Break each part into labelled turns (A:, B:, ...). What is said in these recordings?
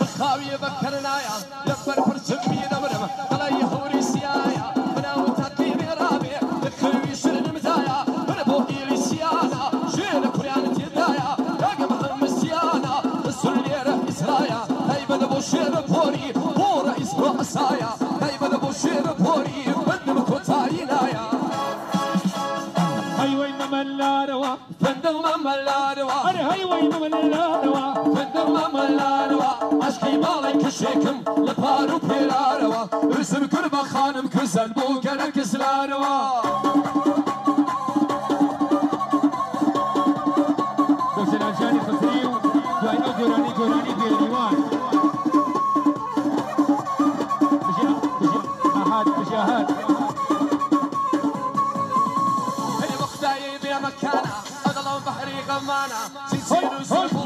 A: Bıkhaviye bakkarınaya Yapar pırçım bir Şirin pori Bora isro asaya Heybede bu şirin pori Bendim kutayinaya
B: هاي وين من لا روا
A: Bendim mamallarva
B: أنا هاي وين من لا روا
A: Fındım mamalarva Aşkı balayı kışıkım Leparu pirarva Üzüm kırba hanım güzel Bu gerek izlarva
B: دوسنا الجاني
A: بيا مكانا أغلى بحري غمانا سيسير وزيف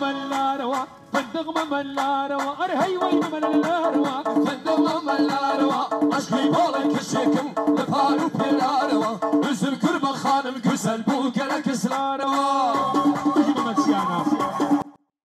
B: مملاروة صدق مملاروة أرهي ويملاروة صدق
A: مملاروة أشكي بولك الشكم لفاروق بلاروة نزل كربة خانم كسل بوكلك سلاروة يجي بمكسيانا